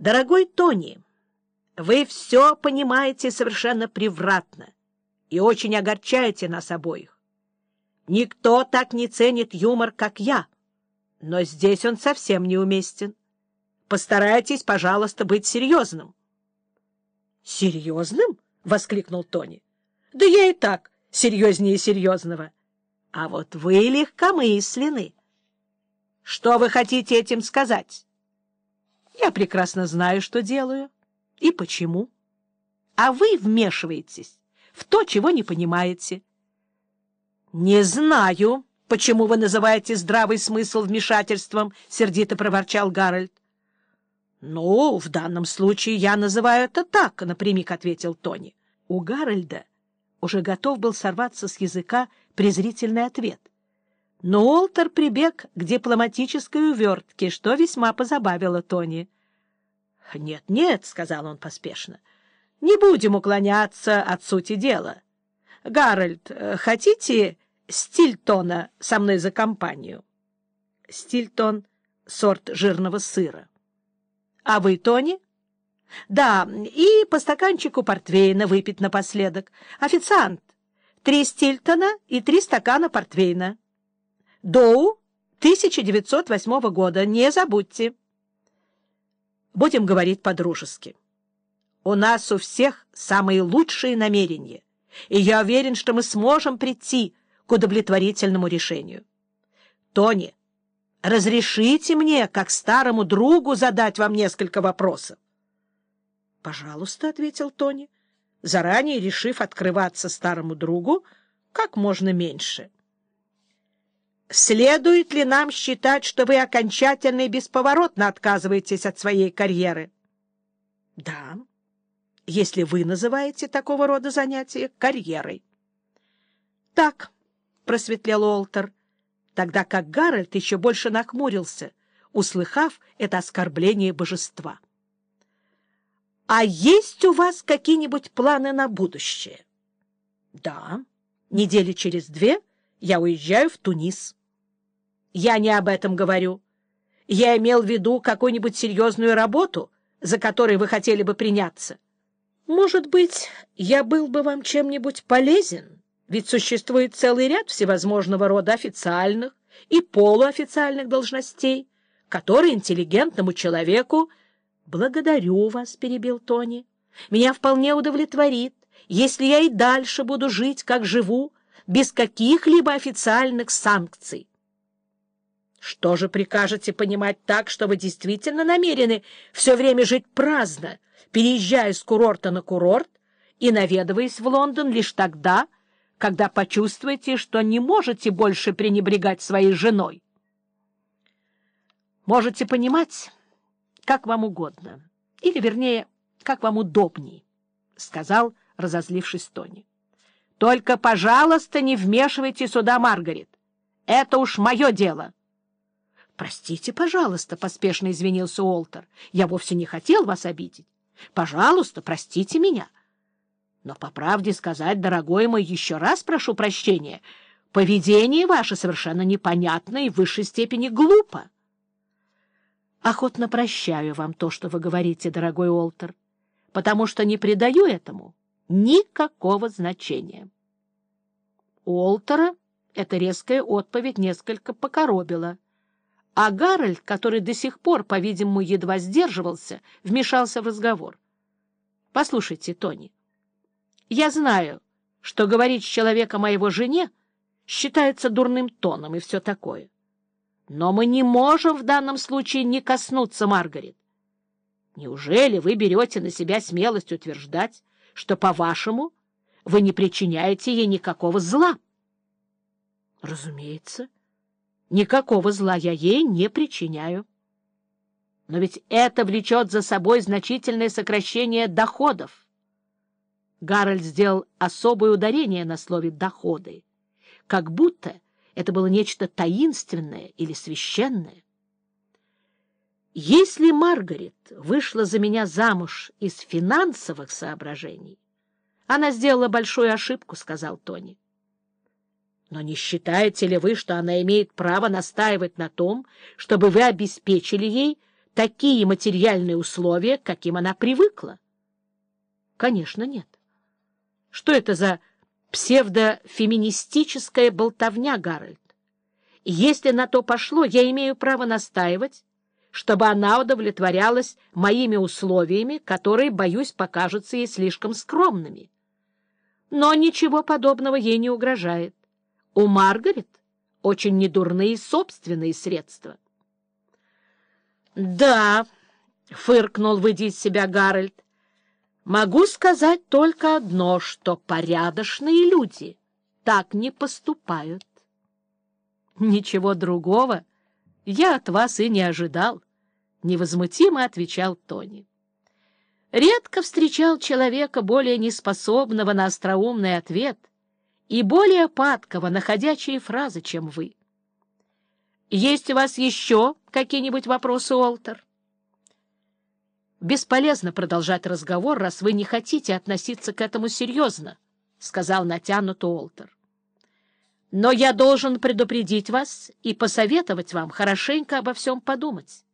Дорогой Тони, вы все понимаете совершенно превратно и очень огорчаете нас обоих. Никто так не ценит юмор, как я, но здесь он совсем неуместен. Постарайтесь, пожалуйста, быть серьезным. — Серьезным? — воскликнул Тони. — Да я и так серьезнее серьезного. А вот вы легкомысленны. Что вы хотите этим сказать? Я прекрасно знаю, что делаю и почему. А вы вмешиваетесь в то, чего не понимаете. — Не знаю, почему вы называете здравый смысл вмешательством, — сердито проворчал Гарольд. — Ну, в данном случае я называю это так, — напрямик ответил Тони. У Гарольда уже готов был сорваться с языка презрительный ответ. Но Уолтер прибег к дипломатической увертке, что весьма позабавило Тони. «Нет, нет», — сказал он поспешно, — «не будем уклоняться от сути дела. Гарольд, хотите стильтона со мной за компанию?» Стильтон — сорт жирного сыра. «А вы, Тони?» «Да, и по стаканчику портвейна выпить напоследок. Официант, три стильтона и три стакана портвейна». Доу 1908 года, не забудьте. Будем говорить по-дружески. У нас у всех самые лучшие намерения, и я уверен, что мы сможем прийти к удовлетворительному решению. Тони, разрешите мне, как старому другу, задать вам несколько вопросов? — Пожалуйста, — ответил Тони, заранее решив открываться старому другу как можно меньше. — Следует ли нам считать, что вы окончательно и бесповоротно отказываетесь от своей карьеры? — Да, если вы называете такого рода занятия карьерой. — Так, — просветлел Уолтер, тогда как Гарольд еще больше нахмурился, услыхав это оскорбление божества. — А есть у вас какие-нибудь планы на будущее? — Да, недели через две я уезжаю в Тунис. — я не об этом говорю. Я имел в виду какую-нибудь серьезную работу, за которой вы хотели бы приняться. Может быть, я был бы вам чем-нибудь полезен, ведь существует целый ряд всевозможного рода официальных и полуофициальных должностей, которые интеллигентному человеку... — Благодарю вас, — перебил Тони. — Меня вполне удовлетворит, если я и дальше буду жить, как живу, без каких-либо официальных санкций. Что же прикажете понимать так, что вы действительно намерены все время жить праздно, переезжая с курорта на курорт и наведываясь в Лондон лишь тогда, когда почувствуете, что не можете больше пренебрегать своей женой? Можете понимать, как вам угодно, или, вернее, как вам удобней, — сказал, разозлившись Тони. — Только, пожалуйста, не вмешивайте сюда Маргарет. Это уж мое дело. — «Простите, пожалуйста», — поспешно извинился Уолтер. «Я вовсе не хотел вас обидеть. Пожалуйста, простите меня». «Но, по правде сказать, дорогой мой, еще раз прошу прощения. Поведение ваше совершенно непонятно и в высшей степени глупо». «Охотно прощаю вам то, что вы говорите, дорогой Уолтер, потому что не придаю этому никакого значения». Уолтера эта резкая отповедь несколько покоробила — а Гарольд, который до сих пор, по-видимому, едва сдерживался, вмешался в разговор. — Послушайте, Тони, я знаю, что говорить с человеком о его жене считается дурным тоном и все такое. Но мы не можем в данном случае не коснуться Маргарет. Неужели вы берете на себя смелость утверждать, что, по-вашему, вы не причиняете ей никакого зла? — Разумеется. — Никакого зла я ей не причиняю. Но ведь это влечет за собой значительное сокращение доходов. Гарольд сделал особое ударение на слове «доходы», как будто это было нечто таинственное или священное. Если Маргарет вышла за меня замуж из финансовых соображений, она сделала большую ошибку, — сказал Тони. Но не считаете ли вы, что она имеет право настаивать на том, чтобы вы обеспечили ей такие материальные условия, к каким она привыкла? Конечно, нет. Что это за псевдофеминистическая болтовня, Гарольд? Если на то пошло, я имею право настаивать, чтобы она удовлетворялась моими условиями, которые, боюсь, покажутся ей слишком скромными. Но ничего подобного ей не угрожает. У Маргарет очень недурные собственные средства. — Да, — фыркнул, выйдя из себя Гарольд, — могу сказать только одно, что порядочные люди так не поступают. — Ничего другого я от вас и не ожидал, — невозмутимо отвечал Тони. Редко встречал человека, более неспособного на остроумный ответ и более падкого на ходячие фразы, чем вы. Есть у вас еще какие-нибудь вопросы, Уолтер? Бесполезно продолжать разговор, раз вы не хотите относиться к этому серьезно, — сказал натянут Уолтер. Но я должен предупредить вас и посоветовать вам хорошенько обо всем подумать.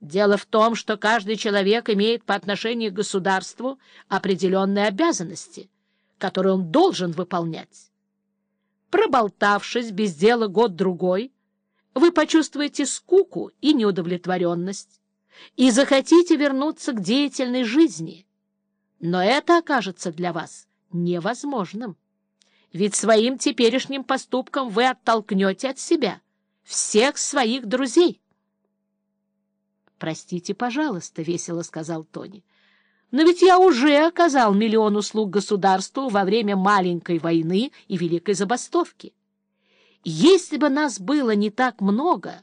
Дело в том, что каждый человек имеет по отношению к государству определенные обязанности, которые он должен выполнять. Проболтавшись без дела год-другой, вы почувствуете скуку и неудовлетворенность и захотите вернуться к деятельной жизни. Но это окажется для вас невозможным. Ведь своим теперешним поступком вы оттолкнете от себя всех своих друзей. — Простите, пожалуйста, — весело сказал Тони. — Но ведь я уже оказал миллион услуг государству во время маленькой войны и великой забастовки. Если бы нас было не так много,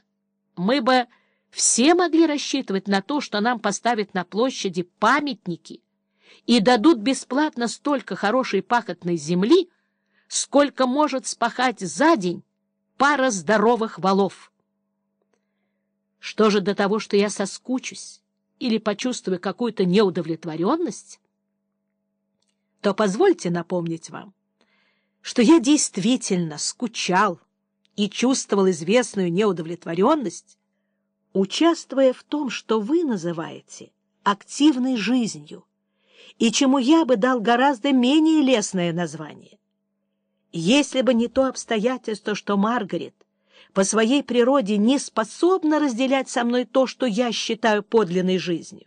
мы бы все могли рассчитывать на то, что нам поставят на площади памятники и дадут бесплатно столько хорошей пахотной земли, сколько может спахать за день пара здоровых валов. Что же до того, что я соскучусь или почувствую какую-то неудовлетворенность, то позвольте напомнить вам, что я действительно скучал и чувствовал известную неудовлетворенность, участвуя в том, что вы называете активной жизнью, и чему я бы дал гораздо менее лестное название. Если бы не то обстоятельство, что Маргарет по своей природе не способна разделять со мной то, что я считаю подлинной жизнью,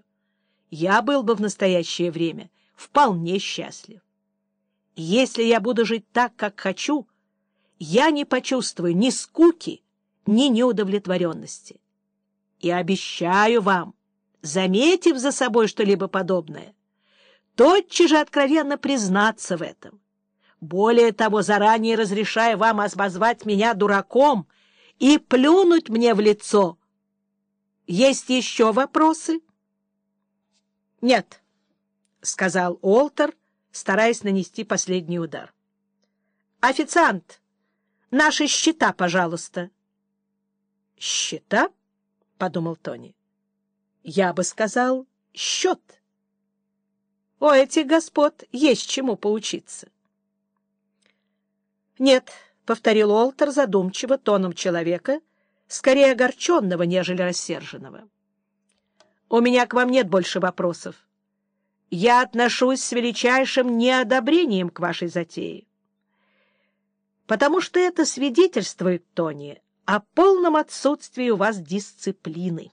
я был бы в настоящее время вполне счастлив. Если я буду жить так, как хочу, я не почувствую ни скуки, ни неудовлетворенности. И обещаю вам, заметив за собой что-либо подобное, тотчас же откровенно признаться в этом. Более того, заранее разрешаю вам обозвать меня дураком и плюнуть мне в лицо. Есть еще вопросы? — Нет, — сказал Олтер, стараясь нанести последний удар. — Официант! — Наши счета, пожалуйста. — Счета? — подумал Тони. — Я бы сказал счет. У этих господ есть чему поучиться. — Нет, — повторил Олтер задумчиво тоном человека, скорее огорченного, нежели рассерженного. — У меня к вам нет больше вопросов. Я отношусь с величайшим неодобрением к вашей затее потому что это свидетельствует, Тони, о полном отсутствии у вас дисциплины.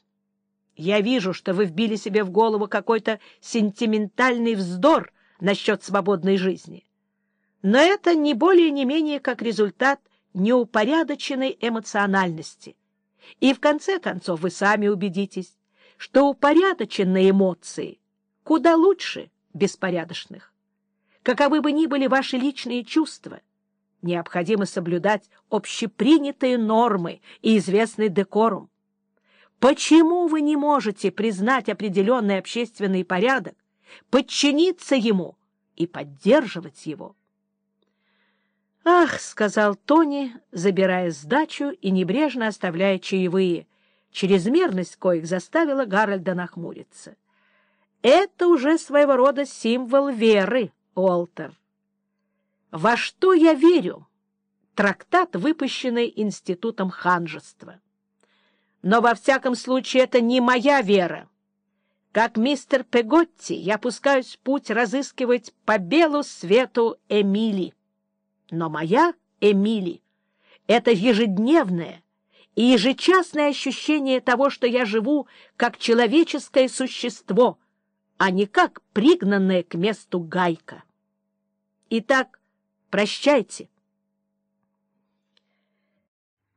Я вижу, что вы вбили себе в голову какой-то сентиментальный вздор насчет свободной жизни. Но это не более не менее как результат неупорядоченной эмоциональности. И в конце концов вы сами убедитесь, что упорядоченные эмоции куда лучше беспорядочных. Каковы бы ни были ваши личные чувства — необходимо соблюдать общепринятые нормы и известный декорум. Почему вы не можете признать определенный общественный порядок, подчиниться ему и поддерживать его? «Ах», — сказал Тони, забирая сдачу и небрежно оставляя чаевые, чрезмерность коих заставила Гарольда нахмуриться. «Это уже своего рода символ веры, Уолтер». «Во что я верю?» Трактат, выпущенный Институтом ханжества. Но во всяком случае это не моя вера. Как мистер Пеготти я пускаюсь в путь разыскивать по белу свету Эмили. Но моя Эмили — это ежедневное и ежечасное ощущение того, что я живу как человеческое существо, а не как пригнанная к месту гайка. Итак, прощайте.